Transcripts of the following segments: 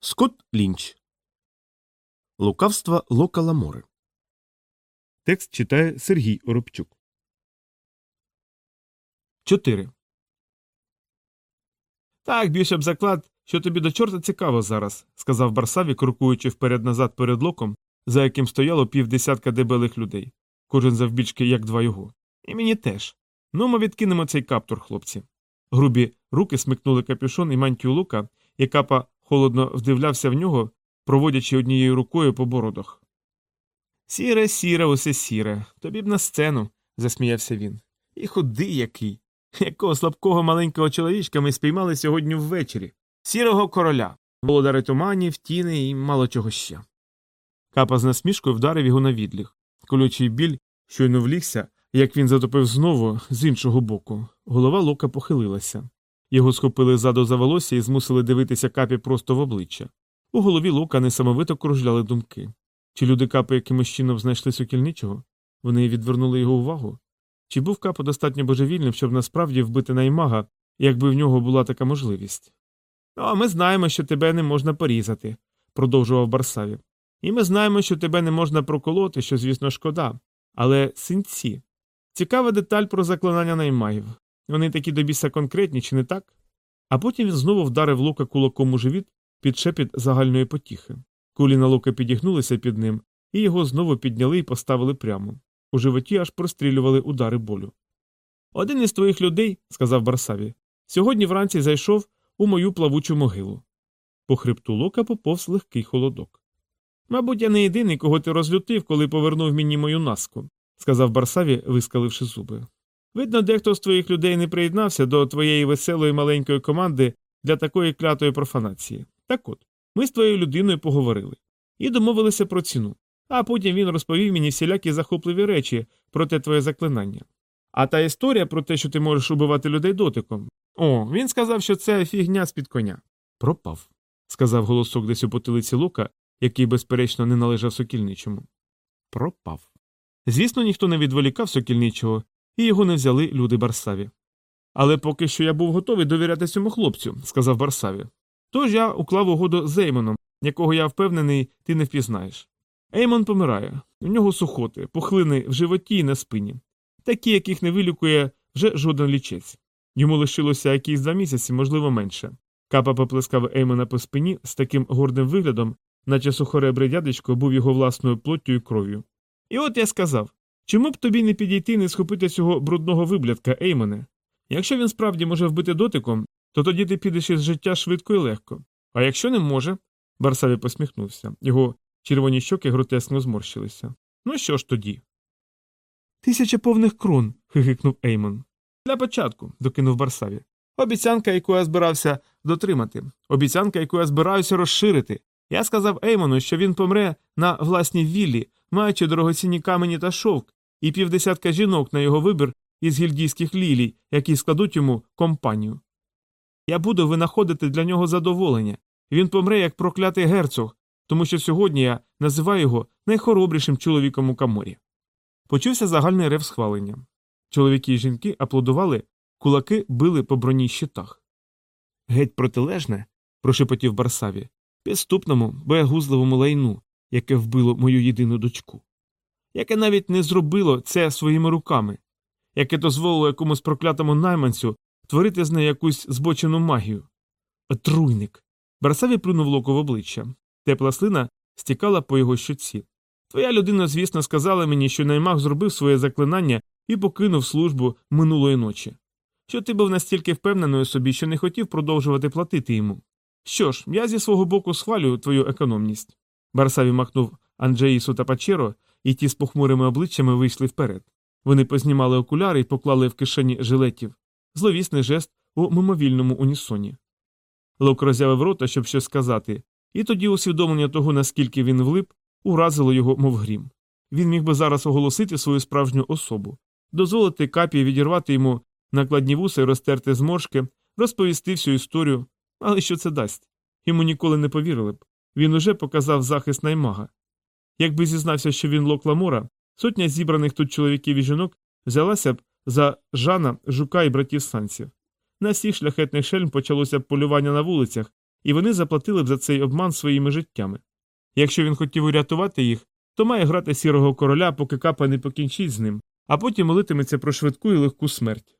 Скотт Лінч. Лукавства Лока Ламори. Текст читає Сергій Оробчук. 4. Так, більше б заклад, що тобі до чорта цікаво зараз, сказав Барсаві, крокуючи вперед назад перед локом, за яким стояло півдесятка дебелих людей, кожен завбільшки, як два його. І мені теж. Ну, ми відкинемо цей каптур, хлопці. Грубі руки смикнули капюшон і мантію лука, і капа холодно вдивлявся в нього, проводячи однією рукою по бородах. Сіре, сіре, усе сіре, тобі б на сцену, засміявся він. І худий який. Якого слабкого маленького чоловічка ми спіймали сьогодні ввечері, сірого короля, володари туманів, тіни і мало чого ще. Капа з насмішкою вдарив його на відліг. Колючий біль щойно влігся, як він затопив знову з іншого боку. Голова лока похилилася. Його схопили ззаду за волосся і змусили дивитися капі просто в обличчя. У голові лука несамовито кружляли думки. Чи люди капи якимось чином знайшли сокільничого? Вони відвернули його увагу? Чи був капо достатньо божевільним, щоб насправді вбити наймага, якби в нього була така можливість? А ми знаємо, що тебе не можна порізати, продовжував Барсаві. І ми знаємо, що тебе не можна проколоти, що, звісно, шкода. Але синці. Цікава деталь про заклинання наймагів. Вони такі до біса конкретні, чи не так? А потім він знову вдарив лука кулаком у живіт під шепіт загальної потіхи. Кулі на лука підігнулися під ним, і його знову підняли і поставили прямо. У животі аж прострілювали удари болю. Один із твоїх людей, сказав Барсаві, сьогодні вранці зайшов у мою плавучу могилу. По хребту лока поповз легкий холодок. Мабуть, я не єдиний, кого ти розлютив, коли повернув мені мою наску, сказав Барсаві, вискаливши зуби. Видно, дехто з твоїх людей не приєднався до твоєї веселої маленької команди для такої клятої профанації. Так от, ми з твоєю людиною поговорили і домовилися про ціну. А потім він розповів мені всілякі захопливі речі про те твоє заклинання. А та історія про те, що ти можеш убивати людей дотиком. О, він сказав, що це фігня з під коня. Пропав, сказав голосок десь у потилиці лука, який, безперечно, не належав сокільничому. Пропав. Звісно, ніхто не відволікав сокільничого, і його не взяли люди Барсаві. Але поки що я був готовий довіряти цьому хлопцю, сказав Барсаві. Тож я уклав угоду з Еймоном, якого я впевнений, ти не впізнаєш. Еймон помирає, у нього сухоти, пухлини в животі і на спині, такі, яких не вилікує вже жоден лічець. Йому лишилося якісь два місяці, можливо, менше. Капа поплескав Еймона по спині з таким гордим виглядом, наче сухоребрий дядечко був його власною плоттю і кров'ю. І от я сказав чому б тобі не підійти і не схопити цього брудного виблядка, Еймоне? Якщо він справді може вбити дотиком, то тоді ти підеш із життя швидко і легко. А якщо не може. Барсаві посміхнувся. Його червоні щоки гротескно зморщилися. Ну що ж тоді? Тисяча повних крон. хихикнув Еймон. Для початку, докинув Барсаві. Обіцянка, яку я збирався дотримати, обіцянка, яку я збираюся розширити. Я сказав Еймону, що він помре на власній віллі, маючи дорогоцінні камені та шовк, і півдесятка жінок на його вибір із гільдійських лілій, які складуть йому компанію. Я буду винаходити для нього задоволення. Він помре як проклятий герцог, тому що сьогодні я називаю його найхоробрішим чоловіком у каморі. Почувся загальний рев схвалення. Чоловіки і жінки аплодували, кулаки били по броні щитах. Геть протилежне, прошепотів Барсаві, підступному, боягузливому лайну, яке вбило мою єдину дочку, яке навіть не зробило це своїми руками, яке дозволило якомусь проклятому найманцю творити з нею якусь збочену магію. Отруйник. Барсаві плюнув локо в обличчя. Тепла слина стікала по його щоці. Твоя людина, звісно, сказала мені, що наймаг зробив своє заклинання і покинув службу минулої ночі. Що ти був настільки впевнений собі, що не хотів продовжувати платити йому. Що ж, я зі свого боку схвалюю твою економність. Барсаві махнув Анджеїсу та Пачеро, і ті з похмурими обличчями вийшли вперед. Вони познімали окуляри і поклали в кишені жилетів. Зловісний жест у мимовільному унісоні. Лок роззявив рота, щоб щось сказати, і тоді усвідомлення того, наскільки він влип, уразило його, мов грім. Він міг би зараз оголосити свою справжню особу, дозволити капі відірвати йому накладні вуса і розтерти зморшки, розповісти всю історію, але що це дасть? Йому ніколи не повірили б. Він уже показав захист наймага. Якби зізнався, що він лок Ламора, сотня зібраних тут чоловіків і жінок взялася б за Жана, жука і братів санців. На всіх шляхетних шельм почалося б полювання на вулицях, і вони заплатили б за цей обман своїми життями. Якщо він хотів урятувати їх, то має грати сірого короля, поки капа не покінчить з ним, а потім молитиметься про швидку і легку смерть.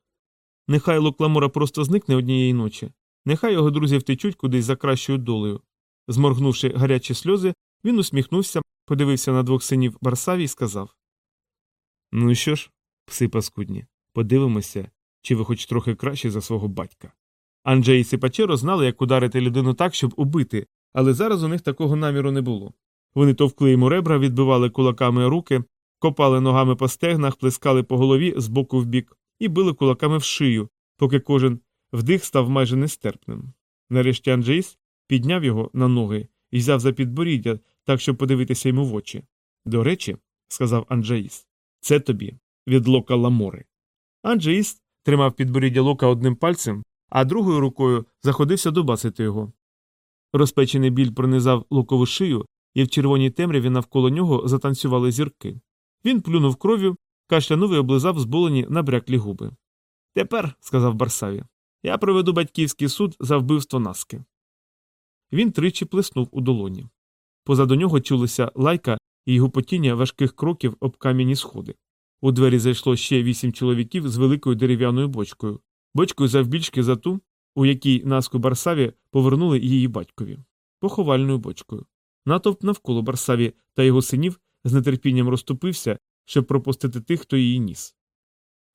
Нехай Локламора просто зникне однієї ночі, нехай його друзі втечуть кудись за кращою долею. Зморгнувши гарячі сльози, він усміхнувся, подивився на двох синів Барсаві і сказав Ну що ж, пси паскудні, подивимося, чи ви хоч трохи краще за свого батька. Анджей і Сипачеро знали, як ударити людину так, щоб убити, але зараз у них такого наміру не було. Вони товкли йому ребра, відбивали кулаками руки, копали ногами по стегнах, плескали по голові з боку в бік і били кулаками в шию, поки кожен вдих став майже нестерпним. Нарешті Анджейс підняв його на ноги і взяв за підборіддя, так щоб подивитися йому в очі. До речі, сказав Анджеїс, це тобі від лока Ламори. Анджеїс тримав підборіддя лока одним пальцем, а другою рукою заходився дубасити його. Розпечений біль пронизав лукову шию, і в червоній темряві навколо нього затанцювали зірки. Він плюнув кров'ю, кашлянув і облизав зболені набряклі губи. Тепер, сказав Барсаві, я проведу батьківський суд за вбивство наски. Він тричі плеснув у долоні. Позаду нього чулися лайка і гупотіння важких кроків об кам'яні сходи. У двері зайшло ще вісім чоловіків з великою дерев'яною бочкою, бочкою завбільшки за ту, у якій наску Барсаві повернули її батькові, поховальною бочкою. Натовп навколо Барсаві та його синів з нетерпінням розступився, щоб пропустити тих, хто її ніс.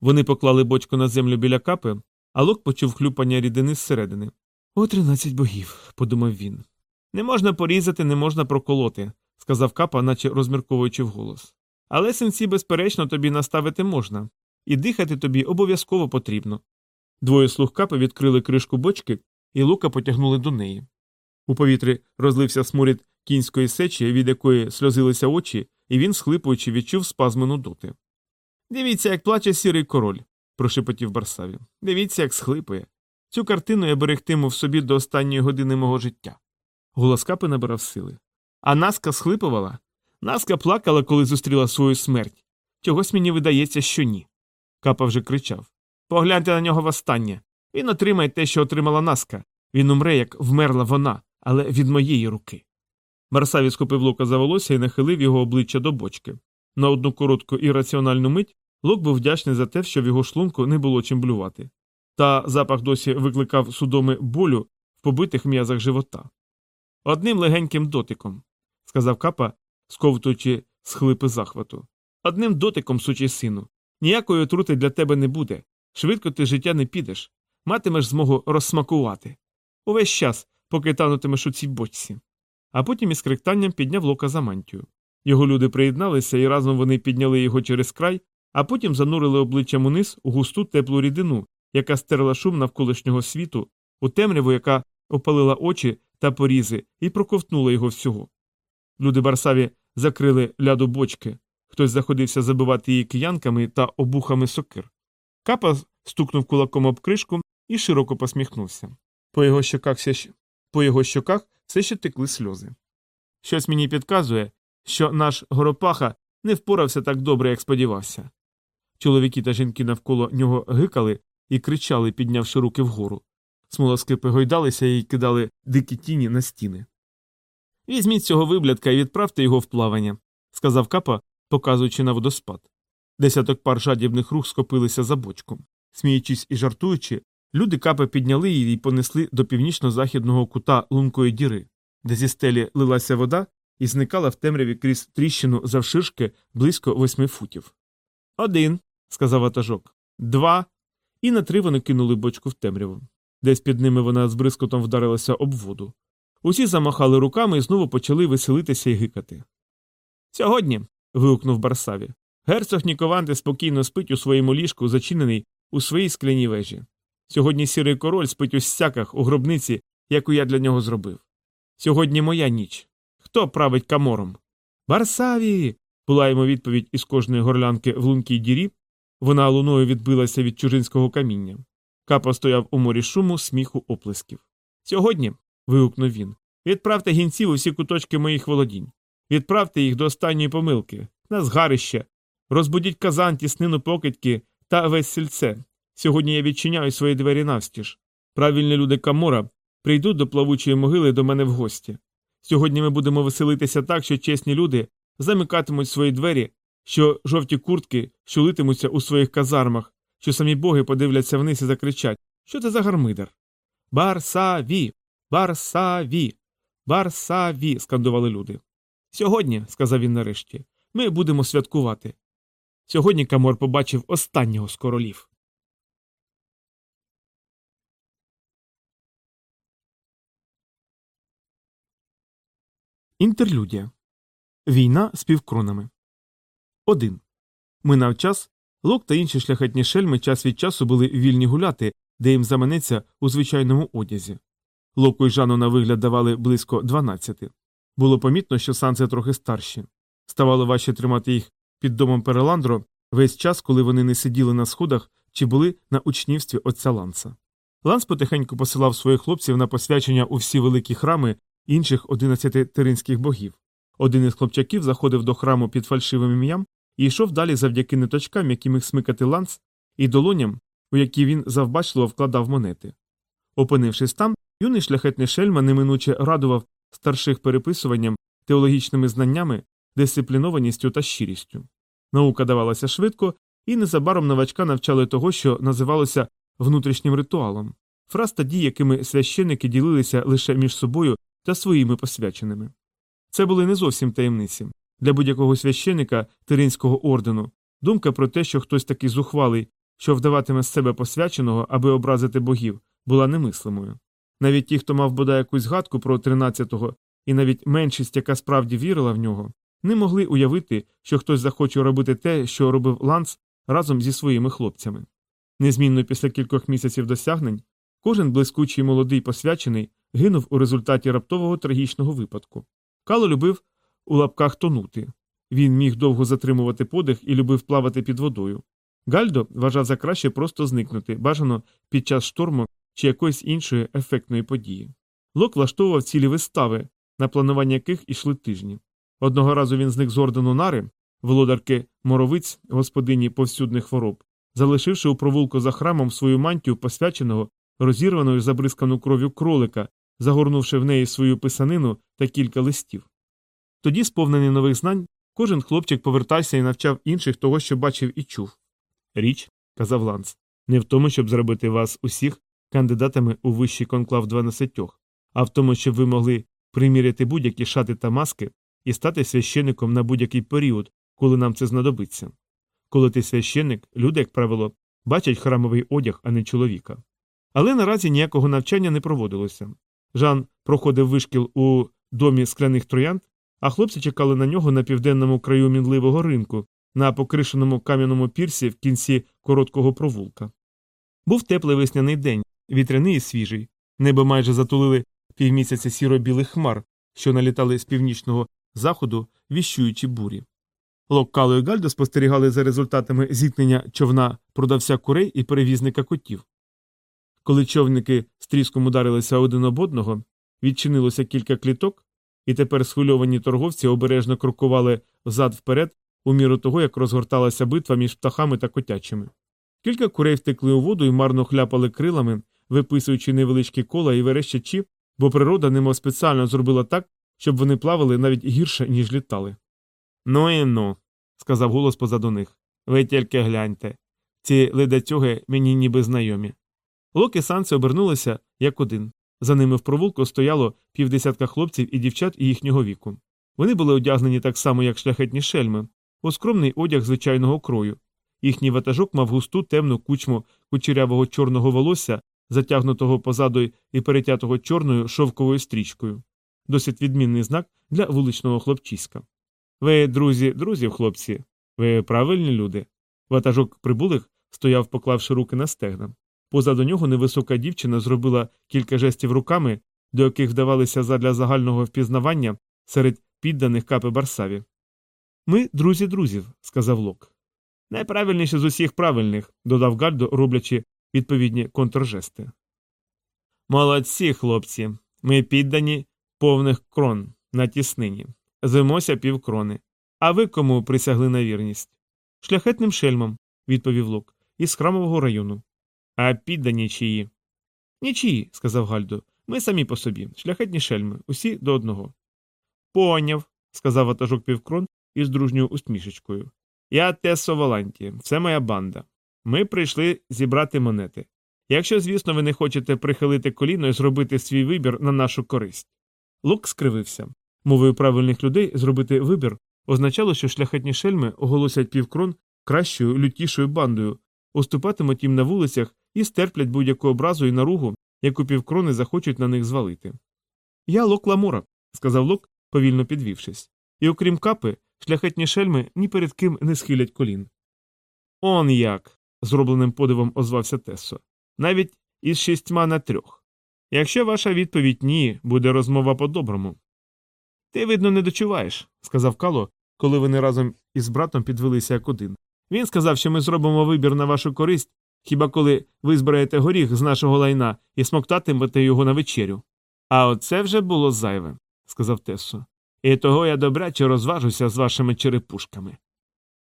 Вони поклали бочку на землю біля капи, а лок почув хлюпання рідини зсередини. О, тринадцять богів, подумав він. Не можна порізати, не можна проколоти, сказав капа, наче розмірковуючи вголос. Але синці, безперечно, тобі наставити можна, і дихати тобі обов'язково потрібно. Двоє слуг капи відкрили кришку бочки, і лука потягнули до неї. У повітрі розлився сморід кінської сечі, від якої сльозилися очі, і він, схлипуючи, відчув спазми нудоти. Дивіться, як плаче сірий король, прошепотів Барсаві. Дивіться, як схлипує. Цю картину я берегтиму в собі до останньої години мого життя. Голос капи набирав сили. А Наска схлипувала? Наска плакала, коли зустріла свою смерть. Чогось мені видається, що ні. Капа вже кричав. Погляньте на нього востаннє. Він отримає те, що отримала Наска. Він умре, як вмерла вона, але від моєї руки. Барсаві схопив лука за волосся і нахилив його обличчя до бочки. На одну коротку і раціональну мить Лук був вдячний за те, що в його шлунку не було чим блювати. Та запах досі викликав судоми болю в побитих м'язах живота. Одним легеньким дотиком, сказав капа, сковтуючи схлипи захвату. Одним дотиком, сучий сину. Ніякої отрути для тебе не буде. Швидко ти життя не підеш, матимеш змогу розсмакувати. Увесь час, поки танутимеш у цій бочці. А потім із криктанням підняв лока за мантію. Його люди приєдналися, і разом вони підняли його через край, а потім занурили обличчям униз у густу теплу рідину, яка стерла шум навколишнього світу, у темряву, яка опалила очі та порізи, і проковтнула його всього. Люди Барсаві закрили ляду бочки, хтось заходився забивати її киянками та обухами сокир. Капа стукнув кулаком об кришку і широко посміхнувся. По його щоках все ще, по його щоках все ще текли сльози. Щось мені підказує, що наш горопаха не впорався так добре, як сподівався. Чоловіки та жінки навколо нього гикали і кричали, піднявши руки вгору. Смолоскипи гойдалися і кидали дикі тіні на стіни. Візьміть цього виблядка і відправте його в плавання, сказав капа, показуючи на водоспад. Десяток пар жадібних рух скопилися за бочком. Сміючись і жартуючи, люди капа підняли її і понесли до північно-західного кута лункої діри, де зі стелі лилася вода і зникала в темряві крізь тріщину завширшки близько восьми футів. Один, сказав ватажок. Два. І на три вони кинули бочку в темряву. Десь під ними вона з бризкотом вдарилася об воду. Усі замахали руками і знову почали веселитися і гикати. Сьогодні. вигукнув Барсаві. Герцог Нікованти спокійно спить у своєму ліжку, зачинений у своїй скляній вежі. Сьогодні сірий король спить у стяках у гробниці, яку я для нього зробив. Сьогодні моя ніч. Хто править камором? Барсаві. була йому відповідь із кожної горлянки в лункій дірі. Вона луною відбилася від чужинського каміння. Капа стояв у морі шуму, сміху, оплесків. Сьогодні. вигукнув він. Відправте гінців у всі куточки моїх володінь. Відправте їх до останньої помилки, на згарище. Розбудіть казан, тіснину покидьки та весь сільце. Сьогодні я відчиняю свої двері навстіж. Правильні люди Камора прийдуть до плавучої могили до мене в гості. Сьогодні ми будемо веселитися так, що чесні люди замикатимуть свої двері, що жовті куртки щулитимуться у своїх казармах, що самі боги подивляться вниз і закричать Що це за гармидер? Барсаві! Барсаві! Барсаві! скандували люди. Сьогодні, сказав він нарешті, ми будемо святкувати. Сьогодні Камор побачив останнього з королів. Інтерлюдія. Війна з півкронами. 1. Минав час. Лок та інші шляхетні шельми час від часу були вільні гуляти, де їм заманеться у звичайному одязі. Локу й Жану на вигляд давали близько 12. Було помітно, що санце трохи старші. Ставало важче тримати їх під домом Переландро весь час, коли вони не сиділи на сходах чи були на учнівстві отця Ланса. Ланс потихеньку посилав своїх хлопців на посвячення у всі великі храми інших 11 теринських богів. Один із хлопчаків заходив до храму під фальшивим ім'ям і йшов далі завдяки ниточкам, які міг смикати ланс, і долоням, у які він завбачливо вкладав монети. Опинившись там, юний шляхетний шельма неминуче радував старших переписуванням, теологічними знаннями, дисциплінованістю та щирістю. Наука давалася швидко, і незабаром новачка навчали того, що називалося внутрішнім ритуалом, фраз та дій, якими священники ділилися лише між собою та своїми посвяченими. Це були не зовсім таємниці. Для будь-якого священика Тиринського ордену думка про те, що хтось такий зухвалий, що вдаватиме з себе посвяченого, аби образити богів, була немислимою. Навіть ті, хто мав бодай якусь згадку про 13-го, і навіть меншість, яка справді вірила в нього, не могли уявити, що хтось захоче робити те, що робив Ланс разом зі своїми хлопцями. Незмінно після кількох місяців досягнень, кожен блискучий молодий посвячений гинув у результаті раптового трагічного випадку. Кало любив у лапках тонути. Він міг довго затримувати подих і любив плавати під водою. Гальдо вважав за краще просто зникнути, бажано під час шторму чи якоїсь іншої ефектної події. Лок влаштовував цілі вистави, на планування яких ішли тижні. Одного разу він зник з ордену нари, володарки моровиць, господині повсюдних хвороб, залишивши у провулку за храмом свою мантію посвяченого, розірвану і забризкану кров'ю кролика, загорнувши в неї свою писанину та кілька листів. Тоді, сповнений нових знань, кожен хлопчик повертався і навчав інших того, що бачив і чув. Річ, казав Ланс, не в тому, щоб зробити вас усіх кандидатами у вищий конклав дванадцятьох, а в тому, щоб ви могли приміряти будь-які шати та маски і стати священником на будь-який період, коли нам це знадобиться. Коли ти священник, люди, як правило, бачать храмовий одяг, а не чоловіка. Але наразі ніякого навчання не проводилося. Жан проходив вишкіл у домі скляних троянд, а хлопці чекали на нього на південному краю мінливого ринку, на покришеному кам'яному пірсі в кінці короткого провулка. Був теплий весняний день, вітряний і свіжий. Небо майже затулили півмісяця сіро-білих хмар, що налітали з північного заходу, віщуючи бурі. Локкало і Гальдо спостерігали за результатами зіткнення човна продавця курей і перевізника котів. Коли човники з тріском ударилися один об одного, відчинилося кілька кліток, і тепер схвильовані торговці обережно крокували взад вперед у міру того, як розгорталася битва між птахами та котячими. Кілька курей втекли у воду і марно хляпали крилами, виписуючи невеличкі кола і верещачі, бо природа немов спеціально зробила так, щоб вони плавали навіть гірше, ніж літали. Ну і ну, сказав голос позаду них. Ви тільки гляньте. Ці ледацюги мені ніби знайомі. Лок і обернулися як один. За ними в провулку стояло півдесятка хлопців і дівчат їхнього віку. Вони були одягнені так само, як шляхетні шельми, у скромний одяг звичайного крою. Їхній ватажок мав густу темну кучму кучерявого чорного волосся, затягнутого позаду і перетятого чорною шовковою стрічкою. Досить відмінний знак для вуличного хлопчиська. Ви, друзі, друзів, хлопці, ви правильні люди. Ватажок прибулих стояв, поклавши руки на стегна. Позаду нього невисока дівчина зробила кілька жестів руками, до яких вдавалися задля загального впізнавання серед підданих капи Барсаві. Ми друзі друзів, сказав Лок. Найправильніше з усіх правильних, додав Гальдо, роблячи відповідні контржести. Молодці, хлопці. Ми піддані повних крон на тіснині. Звемося півкрони. А ви кому присягли на вірність? Шляхетним шельмом, відповів Лок, із храмового району. А піддані чиї? Нічиї, сказав Гальдо. Ми самі по собі, шляхетні шельми, усі до одного. Поняв, сказав ватажок півкрон із дружньою усмішечкою. Я Тесо Воланті, це моя банда. Ми прийшли зібрати монети. Якщо, звісно, ви не хочете прихилити коліно і зробити свій вибір на нашу користь. Лук скривився. Мовою правильних людей зробити вибір означало, що шляхетні шельми оголосять півкрон кращою, лютішою бандою, уступатимуть їм на вулицях і стерплять будь-яку образу і наругу, яку півкрони захочуть на них звалити. Я Лок Ламора, сказав Лок, повільно підвівшись. І окрім капи, шляхетні шельми ні перед ким не схилять колін. Он як. зробленим подивом озвався Тессо. Навіть із шістьма на трьох. Якщо ваша відповідь ні, буде розмова по-доброму. Ти, видно, не дочуваєш, сказав Кало, коли вони разом із братом підвелися як один. Він сказав, що ми зробимо вибір на вашу користь, хіба коли ви збираєте горіх з нашого лайна і смоктатимете його на вечерю. А оце вже було зайве, сказав Тессо. І того я добряче розважуся з вашими черепушками.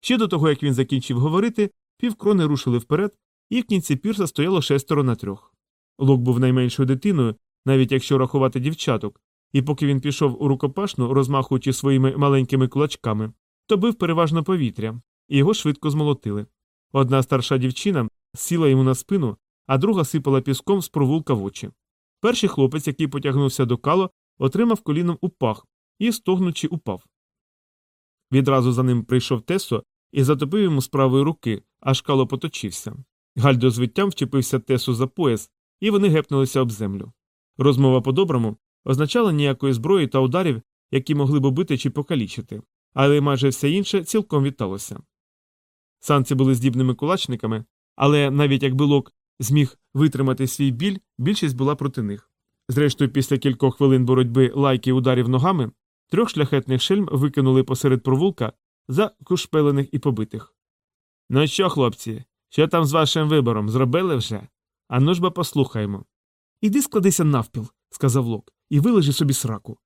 Ще до того, як він закінчив говорити, півкрони рушили вперед, і в кінці пірса стояло шестеро на трьох. Лук був найменшою дитиною, навіть якщо рахувати дівчаток, і поки він пішов у рукопашну, розмахуючи своїми маленькими кулачками, то бив переважно повітря, і його швидко змолотили. Одна старша дівчина сіла йому на спину, а друга сипала піском з провулка в очі. Перший хлопець, який потягнувся до кало, отримав коліном у пах і, стогнучи, упав. Відразу за ним прийшов Тесо і затопив йому з правої руки, аж кало поточився. Гальдо з виттям вчепився Тесу за пояс, і вони гепнулися об землю. Розмова по-доброму означала ніякої зброї та ударів, які могли б убити чи покалічити, але майже все інше цілком віталося. Санці були здібними кулачниками, але навіть якби Лок зміг витримати свій біль, більшість була проти них. Зрештою, після кількох хвилин боротьби лайки ударів ногами, трьох шляхетних шельм викинули посеред провулка за кушпелених і побитих. Ну що, хлопці, що там з вашим вибором зробили вже? Ану ж бо послухаймо. Іди складися навпіл, сказав Лок, і вилежи собі сраку.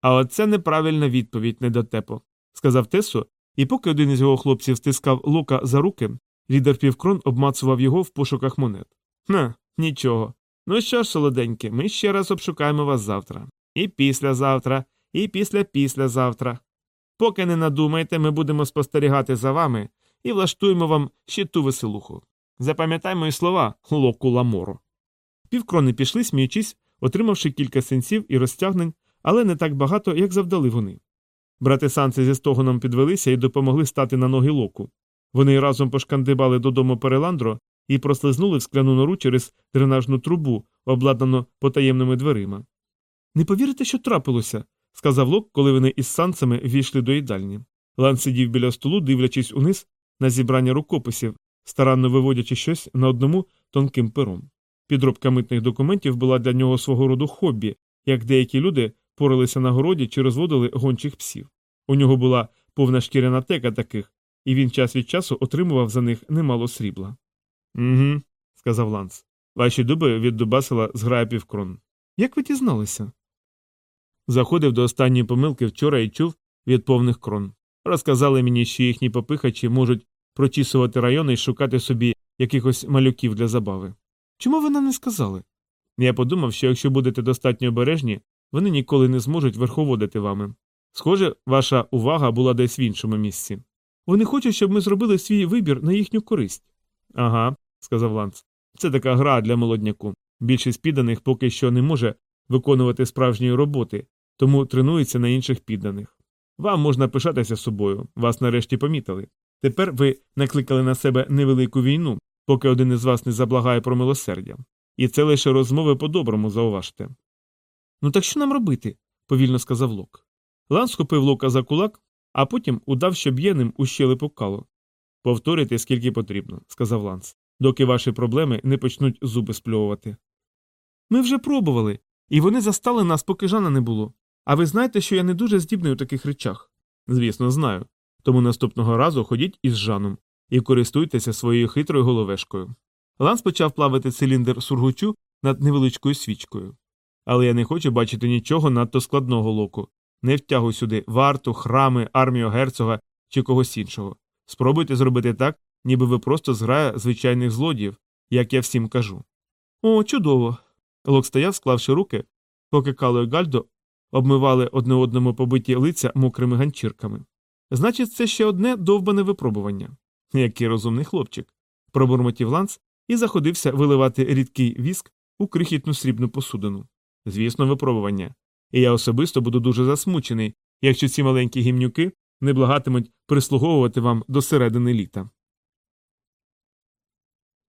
А оце неправильна відповідь, недотепо, сказав Тесо, і поки один із його хлопців стискав Лока за руки, лідер півкрон обмацував його в пошуках монет. На, нічого. Ну що ж, солоденькі, ми ще раз обшукаємо вас завтра. І післязавтра, і після післязавтра. Поки не надумаєте, ми будемо спостерігати за вами і влаштуємо вам ще ту веселуху. Запам'ятай мої слова, локу ламору. Півкрони пішли, сміючись, отримавши кілька сенсів і розтягнень, але не так багато, як завдали вони. Брати санці зі стогоном підвелися і допомогли стати на ноги локу. Вони разом пошкандибали додому Переландро і прослизнули в скляну нору через дренажну трубу, обладнану потаємними дверима. Не повірите, що трапилося, сказав Лок, коли вони із санцями війшли до їдальні. Лан сидів біля столу, дивлячись униз на зібрання рукописів, старанно виводячи щось на одному тонким пером. Підробка митних документів була для нього свого роду хобі, як деякі люди поралися на городі чи розводили гончих псів. У нього була повна шкіряна тека таких, і він час від часу отримував за них немало срібла. Угу, сказав Ланс. Ваші дуби віддубасила зграя півкрон. Як ви дізналися? Заходив до останньої помилки вчора і чув від повних крон. Розказали мені, що їхні попихачі можуть прочісувати райони і шукати собі якихось малюків для забави. Чому ви нам не сказали? Я подумав, що якщо будете достатньо обережні, вони ніколи не зможуть верховодити вами. Схоже, ваша увага була десь в іншому місці. Вони хочуть, щоб ми зробили свій вибір на їхню користь. Ага, сказав Ланц. Це така гра для молодняку. Більшість підданих поки що не може виконувати справжньої роботи, тому тренується на інших підданих. Вам можна пишатися собою, вас нарешті помітили. Тепер ви накликали на себе невелику війну, поки один із вас не заблагає про милосердя. І це лише розмови по-доброму, зауважте. Ну так що нам робити? повільно сказав Лок. Ланс схопив Лока за кулак, а потім удав, що б'є ним у щелепу Кало. Повторюйте, скільки потрібно, сказав Ланс, доки ваші проблеми не почнуть зуби спльовувати. Ми вже пробували, і вони застали нас, поки Жана не було. А ви знаєте, що я не дуже здібний у таких речах? Звісно, знаю. Тому наступного разу ходіть із Жаном і користуйтеся своєю хитрою головешкою. Ланс почав плавити циліндр сургучу над невеличкою свічкою. Але я не хочу бачити нічого надто складного локу. Не втягуй сюди варту, храми, армію герцога чи когось іншого. Спробуйте зробити так, ніби ви просто зграя звичайних злодіїв, як я всім кажу. О, чудово. Лок стояв, склавши руки, поки Кало і Гальдо обмивали одне одному побиті лиця мокрими ганчірками. Значить, це ще одне довбане випробування. Який розумний хлопчик. пробурмотів Ланс і заходився виливати рідкий віск у крихітну срібну посудину. Звісно, випробування. І я особисто буду дуже засмучений, якщо ці маленькі гімнюки не благатимуть прислуговувати вам до середини літа.